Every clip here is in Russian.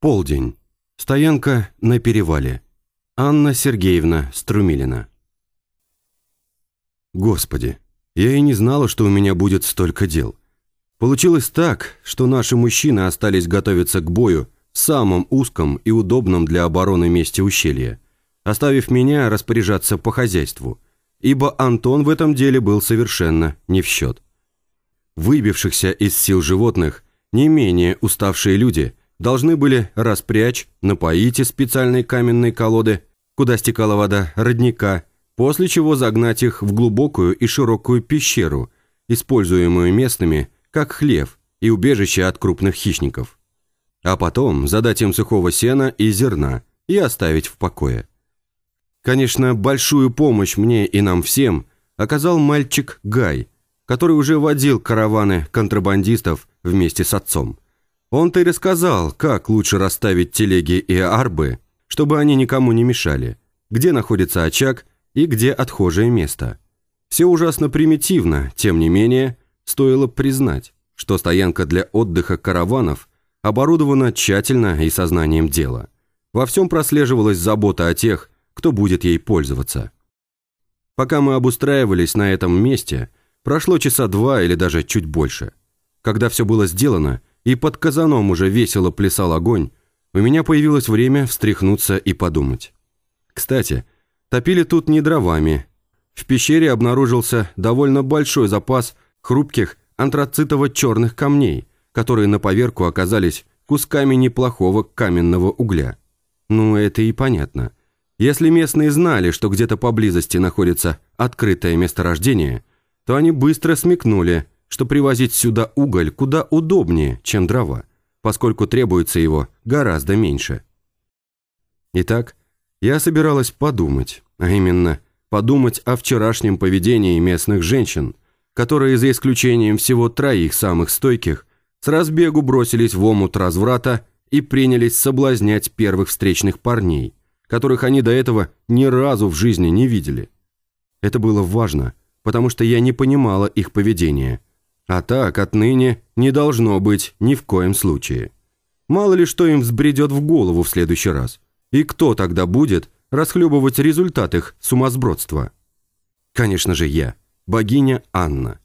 Полдень. Стоянка на перевале. Анна Сергеевна Струмилина. Господи, я и не знала, что у меня будет столько дел. Получилось так, что наши мужчины остались готовиться к бою в самом узком и удобном для обороны месте ущелья, оставив меня распоряжаться по хозяйству, ибо Антон в этом деле был совершенно не в счет. Выбившихся из сил животных, не менее уставшие люди – должны были распрячь, напоить из специальной каменной колоды, куда стекала вода, родника, после чего загнать их в глубокую и широкую пещеру, используемую местными как хлев и убежище от крупных хищников. А потом задать им сухого сена и зерна и оставить в покое. Конечно, большую помощь мне и нам всем оказал мальчик Гай, который уже водил караваны контрабандистов вместе с отцом – он-то и рассказал, как лучше расставить телеги и арбы, чтобы они никому не мешали, где находится очаг и где отхожее место. Все ужасно примитивно, тем не менее, стоило признать, что стоянка для отдыха караванов оборудована тщательно и сознанием дела. Во всем прослеживалась забота о тех, кто будет ей пользоваться. Пока мы обустраивались на этом месте, прошло часа два или даже чуть больше. Когда все было сделано – и под казаном уже весело плясал огонь, у меня появилось время встряхнуться и подумать. Кстати, топили тут не дровами. В пещере обнаружился довольно большой запас хрупких антрацитово-черных камней, которые на поверку оказались кусками неплохого каменного угля. Ну, это и понятно. Если местные знали, что где-то поблизости находится открытое месторождение, то они быстро смекнули – что привозить сюда уголь куда удобнее, чем дрова, поскольку требуется его гораздо меньше. Итак, я собиралась подумать, а именно подумать о вчерашнем поведении местных женщин, которые, за исключением всего троих самых стойких, с разбегу бросились в омут разврата и принялись соблазнять первых встречных парней, которых они до этого ни разу в жизни не видели. Это было важно, потому что я не понимала их поведения – а так отныне не должно быть ни в коем случае. Мало ли что им взбредет в голову в следующий раз. И кто тогда будет расхлебывать результат их сумасбродства? Конечно же я, богиня Анна.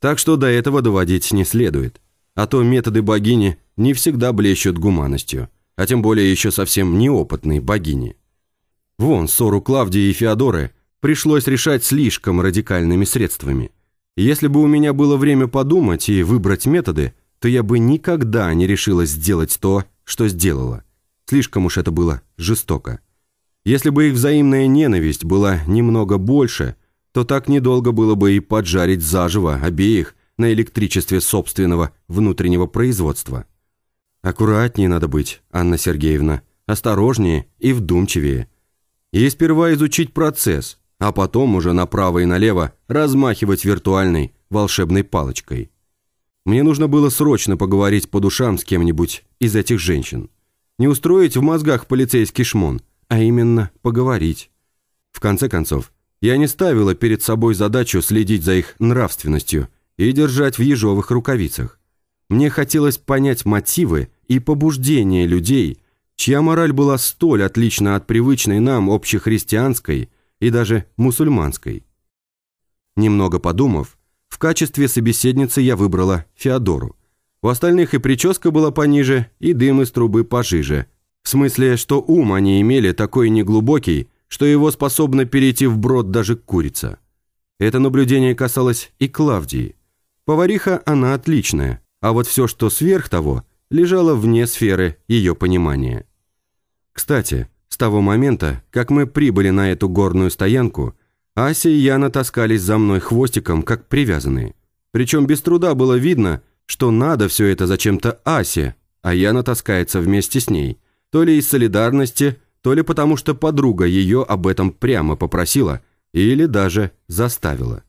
Так что до этого доводить не следует. А то методы богини не всегда блещут гуманностью, а тем более еще совсем неопытной богини. Вон, ссору Клавдии и Феодоры пришлось решать слишком радикальными средствами – если бы у меня было время подумать и выбрать методы, то я бы никогда не решилась сделать то, что сделала. Слишком уж это было жестоко. Если бы их взаимная ненависть была немного больше, то так недолго было бы и поджарить заживо обеих на электричестве собственного внутреннего производства. Аккуратнее надо быть, Анна Сергеевна, осторожнее и вдумчивее. И сперва изучить процесс, а потом уже направо и налево размахивать виртуальной волшебной палочкой. Мне нужно было срочно поговорить по душам с кем-нибудь из этих женщин. Не устроить в мозгах полицейский шмон, а именно поговорить. В конце концов, я не ставила перед собой задачу следить за их нравственностью и держать в ежовых рукавицах. Мне хотелось понять мотивы и побуждения людей, чья мораль была столь отлична от привычной нам общехристианской – и даже мусульманской. Немного подумав, в качестве собеседницы я выбрала Феодору. У остальных и прическа была пониже, и дым из трубы пожиже. В смысле, что ум они имели такой неглубокий, что его способно перейти в брод даже курица. Это наблюдение касалось и Клавдии. Повариха она отличная, а вот все, что сверх того, лежало вне сферы ее понимания. Кстати, того момента, как мы прибыли на эту горную стоянку, Ася и Яна таскались за мной хвостиком, как привязанные. Причем без труда было видно, что надо все это зачем-то Асе, а Яна таскается вместе с ней. То ли из солидарности, то ли потому что подруга ее об этом прямо попросила или даже заставила.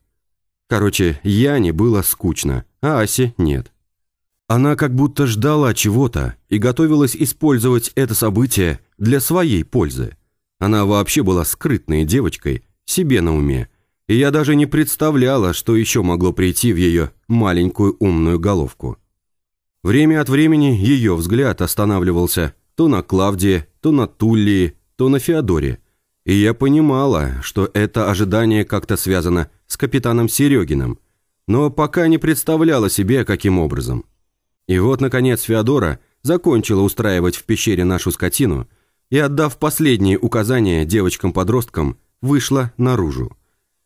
Короче, Яне было скучно, а Асе нет. Она как будто ждала чего-то и готовилась использовать это событие для своей пользы. Она вообще была скрытной девочкой, себе на уме, и я даже не представляла, что еще могло прийти в ее маленькую умную головку. Время от времени ее взгляд останавливался то на Клавдии, то на Туллии, то на Феодоре. И я понимала, что это ожидание как-то связано с капитаном Серегиным, но пока не представляла себе, каким образом. И вот, наконец, Феодора закончила устраивать в пещере нашу скотину и, отдав последние указания девочкам-подросткам, вышла наружу.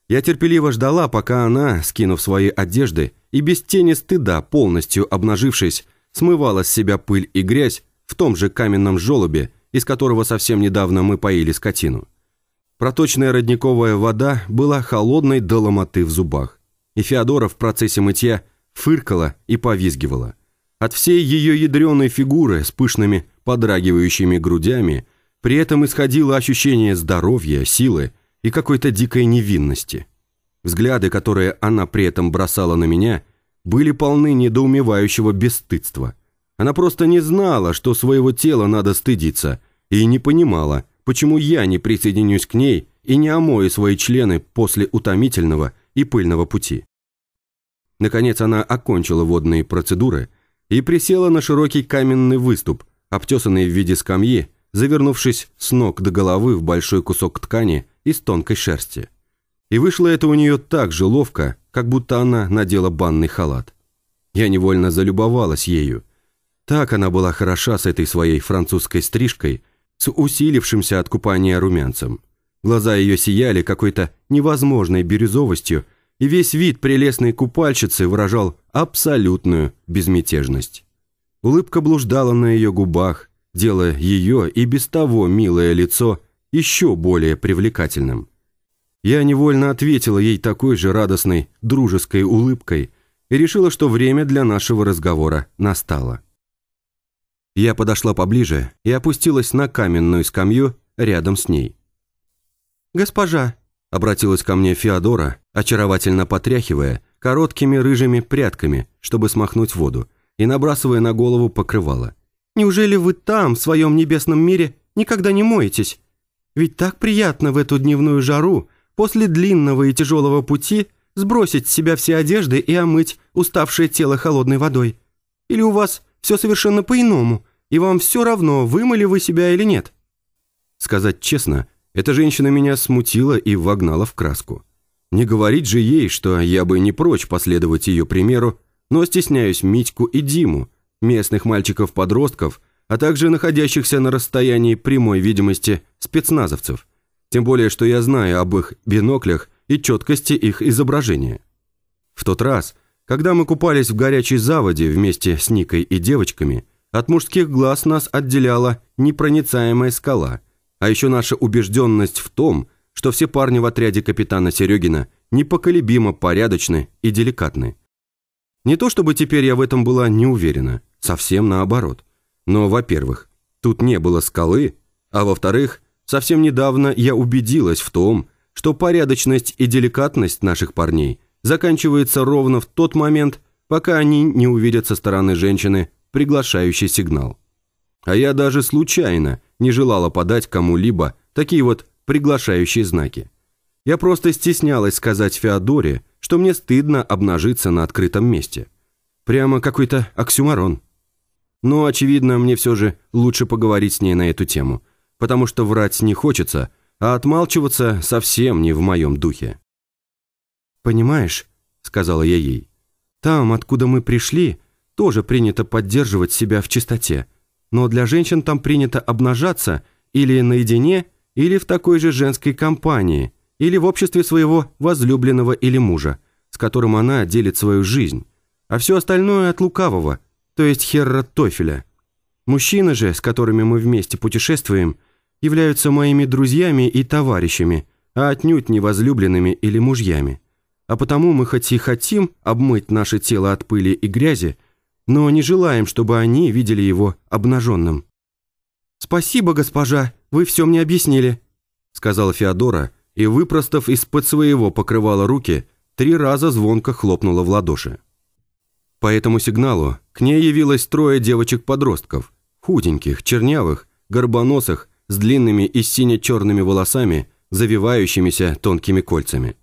Я терпеливо ждала, пока она, скинув свои одежды и без тени стыда, полностью обнажившись, смывала с себя пыль и грязь в том же каменном желобе, из которого совсем недавно мы поили скотину. Проточная родниковая вода была холодной до ломоты в зубах, и Феодора в процессе мытья фыркала и повизгивала. От всей ее ядреной фигуры с пышными подрагивающими грудями при этом исходило ощущение здоровья, силы и какой-то дикой невинности. Взгляды, которые она при этом бросала на меня, были полны недоумевающего бесстыдства. Она просто не знала, что своего тела надо стыдиться, и не понимала, почему я не присоединюсь к ней и не омою свои члены после утомительного и пыльного пути. Наконец она окончила водные процедуры и присела на широкий каменный выступ, обтесанный в виде скамьи, завернувшись с ног до головы в большой кусок ткани из тонкой шерсти. И вышло это у нее так же ловко, как будто она надела банный халат. Я невольно залюбовалась ею. Так она была хороша с этой своей французской стрижкой, с усилившимся от купания румянцем. Глаза ее сияли какой-то невозможной бирюзовостью, и весь вид прелестной купальщицы выражал абсолютную безмятежность. Улыбка блуждала на ее губах, делая ее и без того милое лицо еще более привлекательным. Я невольно ответила ей такой же радостной, дружеской улыбкой и решила, что время для нашего разговора настало. Я подошла поближе и опустилась на каменную скамью рядом с ней. «Госпожа», — обратилась ко мне Феодора, очаровательно потряхивая короткими рыжими прядками, чтобы смахнуть воду, и набрасывая на голову покрывало. «Неужели вы там, в своем небесном мире, никогда не моетесь? Ведь так приятно в эту дневную жару, после длинного и тяжелого пути, сбросить с себя все одежды и омыть уставшее тело холодной водой. Или у вас все совершенно по-иному, и вам все равно, вымыли вы себя или нет?» Сказать честно, эта женщина меня смутила и вогнала в краску. Не говорить же ей, что я бы не прочь последовать ее примеру, но стесняюсь Митьку и Диму, местных мальчиков-подростков, а также находящихся на расстоянии прямой видимости спецназовцев. Тем более, что я знаю об их биноклях и четкости их изображения. В тот раз, когда мы купались в горячей заводе вместе с Никой и девочками, от мужских глаз нас отделяла непроницаемая скала, а еще наша убежденность в том, что все парни в отряде капитана Серегина непоколебимо порядочны и деликатны. Не то чтобы теперь я в этом была не уверена, совсем наоборот – но, во-первых, тут не было скалы, а во-вторых, совсем недавно я убедилась в том, что порядочность и деликатность наших парней заканчивается ровно в тот момент, пока они не увидят со стороны женщины приглашающий сигнал. А я даже случайно не желала подать кому-либо такие вот приглашающие знаки. Я просто стеснялась сказать Феодоре, что мне стыдно обнажиться на открытом месте. Прямо какой-то оксюмарон. Но, очевидно, мне все же лучше поговорить с ней на эту тему, потому что врать не хочется, а отмалчиваться совсем не в моем духе. «Понимаешь», — сказала я ей, — «там, откуда мы пришли, тоже принято поддерживать себя в чистоте, но для женщин там принято обнажаться или наедине, или в такой же женской компании, или в обществе своего возлюбленного или мужа, с которым она делит свою жизнь, а все остальное от лукавого, то есть Херра Тофеля. Мужчины же, с которыми мы вместе путешествуем, являются моими друзьями и товарищами, а отнюдь не возлюбленными или мужьями. А потому мы хоть и хотим обмыть наше тело от пыли и грязи, но не желаем, чтобы они видели его обнаженным. «Спасибо, госпожа, вы все мне объяснили», сказала Феодора и, выпростав из-под своего покрывала руки, три раза звонко хлопнула в ладоши. По этому сигналу к ней явилось трое девочек-подростков, худеньких, чернявых, горбоносых, с длинными и сине-черными волосами, завивающимися тонкими кольцами.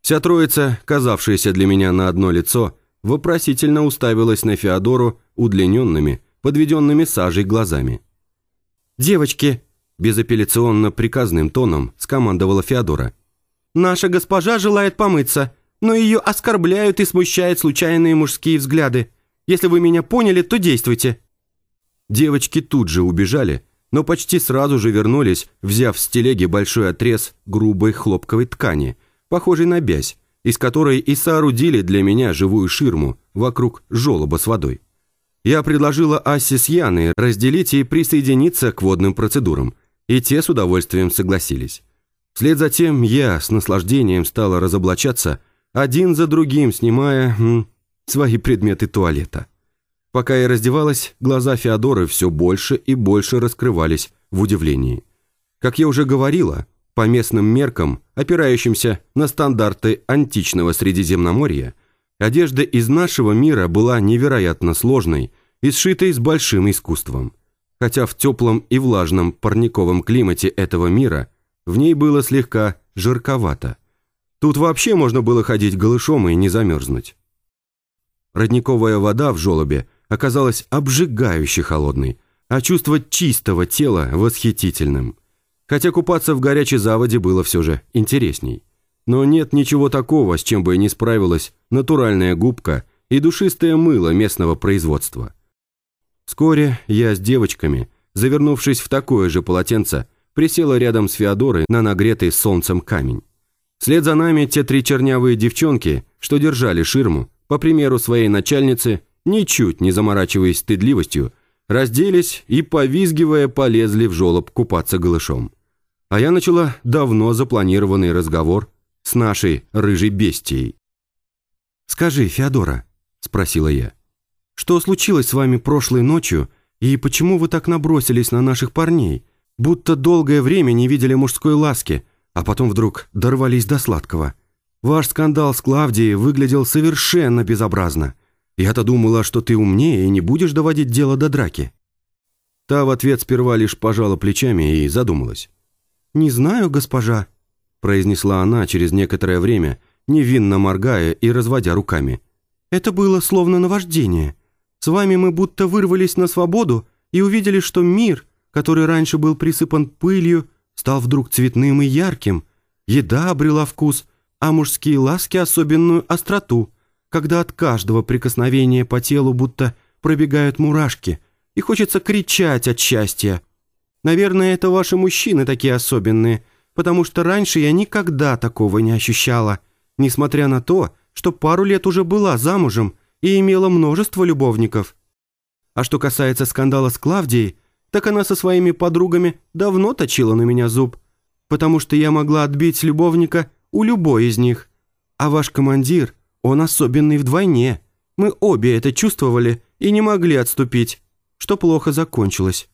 Вся троица, казавшаяся для меня на одно лицо, вопросительно уставилась на Феодору удлиненными, подведенными сажей глазами. «Девочки!» – безапелляционно приказным тоном скомандовала Феодора. «Наша госпожа желает помыться, но ее оскорбляют и смущают случайные мужские взгляды. Если вы меня поняли, то действуйте». Девочки тут же убежали, но почти сразу же вернулись, взяв с телеги большой отрез грубой хлопковой ткани, похожей на бязь, из которой и соорудили для меня живую ширму вокруг желоба с водой. Я предложила Асе с Яной разделить и присоединиться к водным процедурам, и те с удовольствием согласились. Вслед за тем я с наслаждением стала разоблачаться, один за другим снимая м, свои предметы туалета. Пока я раздевалась, глаза Феодоры все больше и больше раскрывались в удивлении. Как я уже говорила, по местным меркам, опирающимся на стандарты античного Средиземноморья, одежда из нашего мира была невероятно сложной и сшитой с большим искусством. Хотя в теплом и влажном парниковом климате этого мира в ней было слегка жарковато. Тут вообще можно было ходить голышом и не замерзнуть. Родниковая вода в желобе оказалась обжигающе холодной, а чувство чистого тела восхитительным – Хотя купаться в горячей заводе было все же интересней. Но нет ничего такого, с чем бы не справилась натуральная губка и душистое мыло местного производства. Вскоре я с девочками, завернувшись в такое же полотенце, присела рядом с Феодорой на нагретый солнцем камень. Вслед за нами те три чернявые девчонки, что держали ширму, по примеру своей начальницы, ничуть не заморачиваясь стыдливостью, разделись и, повизгивая, полезли в жолоб купаться голышом а я начала давно запланированный разговор с нашей рыжей бестией. «Скажи, Феодора», – спросила я, – «что случилось с вами прошлой ночью и почему вы так набросились на наших парней, будто долгое время не видели мужской ласки, а потом вдруг дорвались до сладкого? Ваш скандал с Клавдией выглядел совершенно безобразно. Я-то думала, что ты умнее и не будешь доводить дело до драки». Та в ответ сперва лишь пожала плечами и задумалась. «Не знаю, госпожа», – произнесла она через некоторое время, невинно моргая и разводя руками. «Это было словно наваждение. С вами мы будто вырвались на свободу и увидели, что мир, который раньше был присыпан пылью, стал вдруг цветным и ярким. Еда обрела вкус, а мужские ласки особенную остроту, когда от каждого прикосновения по телу будто пробегают мурашки, и хочется кричать от счастья. Наверное, это ваши мужчины такие особенные, потому что раньше я никогда такого не ощущала, несмотря на то, что пару лет уже была замужем и имела множество любовников. А что касается скандала с Клавдией, так она со своими подругами давно точила на меня зуб, потому что я могла отбить любовника у любой из них. А ваш командир, он особенный вдвойне. Мы обе это чувствовали и не могли отступить, что плохо закончилось.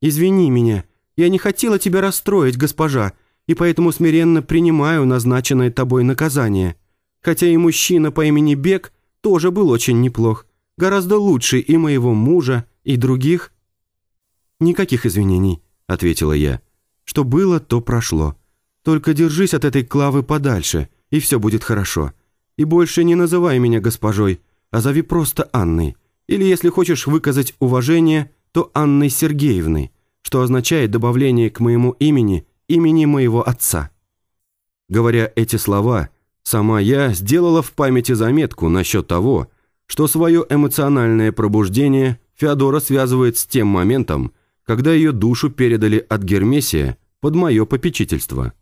«Извини меня, я не хотела тебя расстроить, госпожа, и поэтому смиренно принимаю назначенное тобой наказание. Хотя и мужчина по имени Бек тоже был очень неплох, гораздо лучше и моего мужа, и других». «Никаких извинений», — ответила я. «Что было, то прошло. Только держись от этой Клавы подальше, и все будет хорошо. И больше не называй меня госпожой, а зови просто Анной. Или, если хочешь выказать уважение, то Анной Сергеевной, что означает добавление к моему имени имени моего отца. Говоря эти слова, сама я сделала в памяти заметку насчет того, что свое эмоциональное пробуждение Феодора связывает с тем моментом, когда ее душу передали от Гермесия под мое попечительство.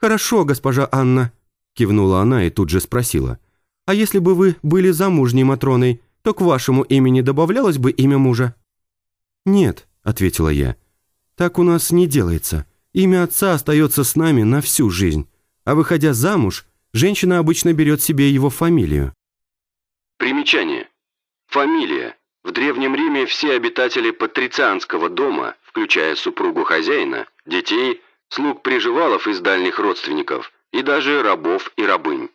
«Хорошо, госпожа Анна», – кивнула она и тут же спросила, «а если бы вы были замужней Матроной, то к вашему имени добавлялось бы имя мужа?» «Нет», — ответила я. «Так у нас не делается. Имя отца остается с нами на всю жизнь. А выходя замуж, женщина обычно берет себе его фамилию». Примечание. Фамилия. В Древнем Риме все обитатели патрицианского дома, включая супругу хозяина, детей, слуг приживалов из дальних родственников и даже рабов и рабынь.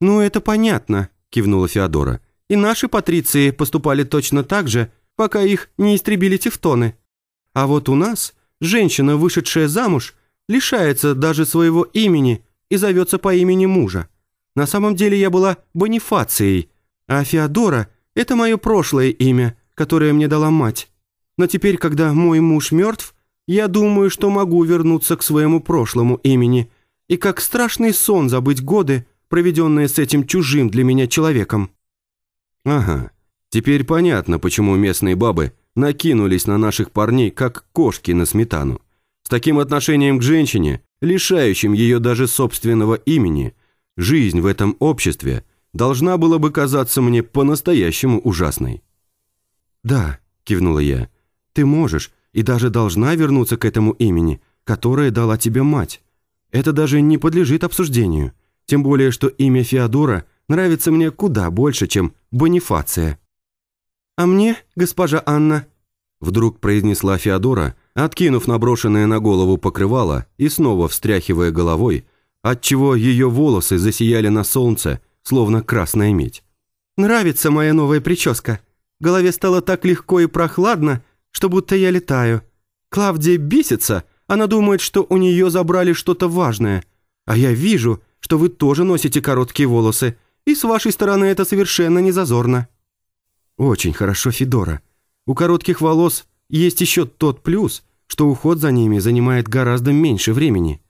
«Ну, это понятно», — кивнула Феодора. «И наши патриции поступали точно так же, пока их не истребили тевтоны. А вот у нас женщина, вышедшая замуж, лишается даже своего имени и зовется по имени мужа. На самом деле я была Бонифацией, а Феодора – это мое прошлое имя, которое мне дала мать. Но теперь, когда мой муж мертв, я думаю, что могу вернуться к своему прошлому имени и как страшный сон забыть годы, проведенные с этим чужим для меня человеком». «Ага, теперь понятно, почему местные бабы накинулись на наших парней, как кошки на сметану. С таким отношением к женщине, лишающим ее даже собственного имени, жизнь в этом обществе должна была бы казаться мне по-настоящему ужасной». «Да», – кивнула я, – «ты можешь и даже должна вернуться к этому имени, которое дала тебе мать. Это даже не подлежит обсуждению, тем более, что имя Феодора нравится мне куда больше, чем Бонифация». «А мне, госпожа Анна», – вдруг произнесла Феодора, откинув наброшенное на голову покрывало и снова встряхивая головой, отчего ее волосы засияли на солнце, словно красная медь. «Нравится моя новая прическа. Голове стало так легко и прохладно, что будто я летаю. Клавдия бесится, она думает, что у нее забрали что-то важное. А я вижу, что вы тоже носите короткие волосы, и с вашей стороны это совершенно не зазорно». «Очень хорошо, Федора. У коротких волос есть еще тот плюс, что уход за ними занимает гораздо меньше времени».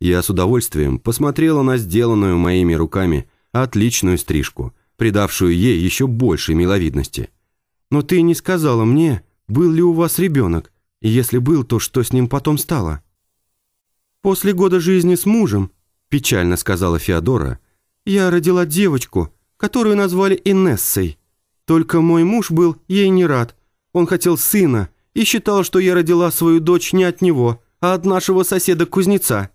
Я с удовольствием посмотрела на сделанную моими руками отличную стрижку, придавшую ей еще больше миловидности. «Но ты не сказала мне, был ли у вас ребенок, и если был, то что с ним потом стало?» «После года жизни с мужем», – печально сказала Феодора, – «я родила девочку, которую назвали Инессой. Только мой муж был ей не рад. Он хотел сына и считал, что я родила свою дочь не от него, а от нашего соседа-кузнеца.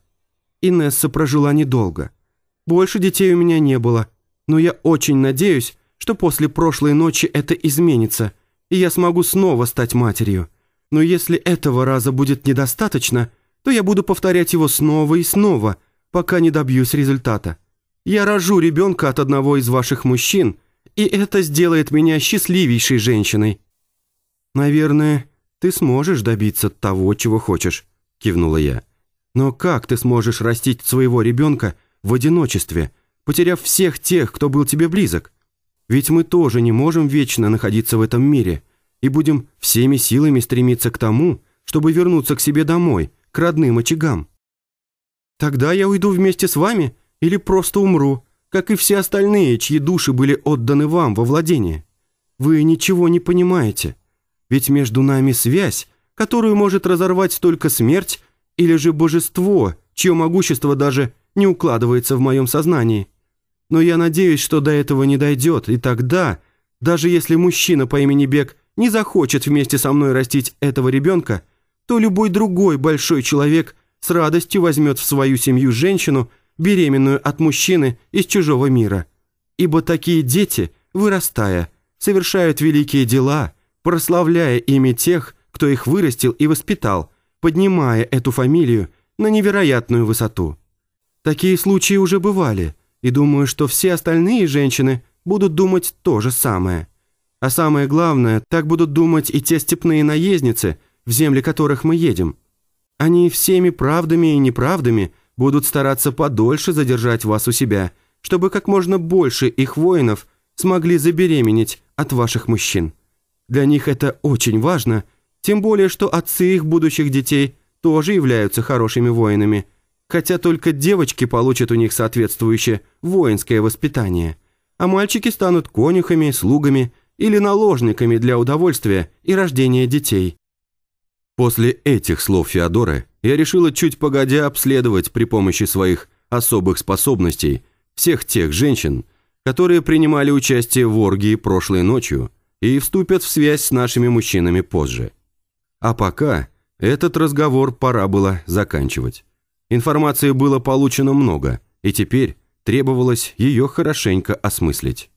Инесса прожила недолго. Больше детей у меня не было, но я очень надеюсь, что после прошлой ночи это изменится, и я смогу снова стать матерью. Но если этого раза будет недостаточно, то я буду повторять его снова и снова, пока не добьюсь результата. Я рожу ребенка от одного из ваших мужчин, и это сделает меня счастливейшей женщиной». «Наверное, ты сможешь добиться того, чего хочешь», – кивнула я. «Но как ты сможешь растить своего ребенка в одиночестве, потеряв всех тех, кто был тебе близок? Ведь мы тоже не можем вечно находиться в этом мире и будем всеми силами стремиться к тому, чтобы вернуться к себе домой, к родным очагам. Тогда я уйду вместе с вами или просто умру, как и все остальные, чьи души были отданы вам во владение. Вы ничего не понимаете, ведь между нами связь, которую может разорвать только смерть или же божество, чье могущество даже не укладывается в моем сознании. Но я надеюсь, что до этого не дойдет, и тогда, даже если мужчина по имени Бек не захочет вместе со мной растить этого ребенка, то любой другой большой человек с радостью возьмет в свою семью женщину, беременную от мужчины из чужого мира. Ибо такие дети, вырастая, совершают великие дела, прославляя ими тех, кто их вырастил и воспитал, поднимая эту фамилию на невероятную высоту. Такие случаи уже бывали, и думаю, что все остальные женщины будут думать то же самое. А самое главное, так будут думать и те степные наездницы, в земли которых мы едем. Они всеми правдами и неправдами будут стараться подольше задержать вас у себя, чтобы как можно больше их воинов смогли забеременеть от ваших мужчин. Для них это очень важно, тем более, что отцы их будущих детей тоже являются хорошими воинами – хотя только девочки получат у них соответствующее воинское воспитание, а мальчики станут конюхами, слугами или наложниками для удовольствия и рождения детей. После этих слов Феодоры я решила чуть погодя обследовать при помощи своих особых способностей всех тех женщин, которые принимали участие в оргии прошлой ночью и вступят в связь с нашими мужчинами позже. А пока этот разговор пора было заканчивать. Информации было получено много, и теперь требовалось ее хорошенько осмыслить.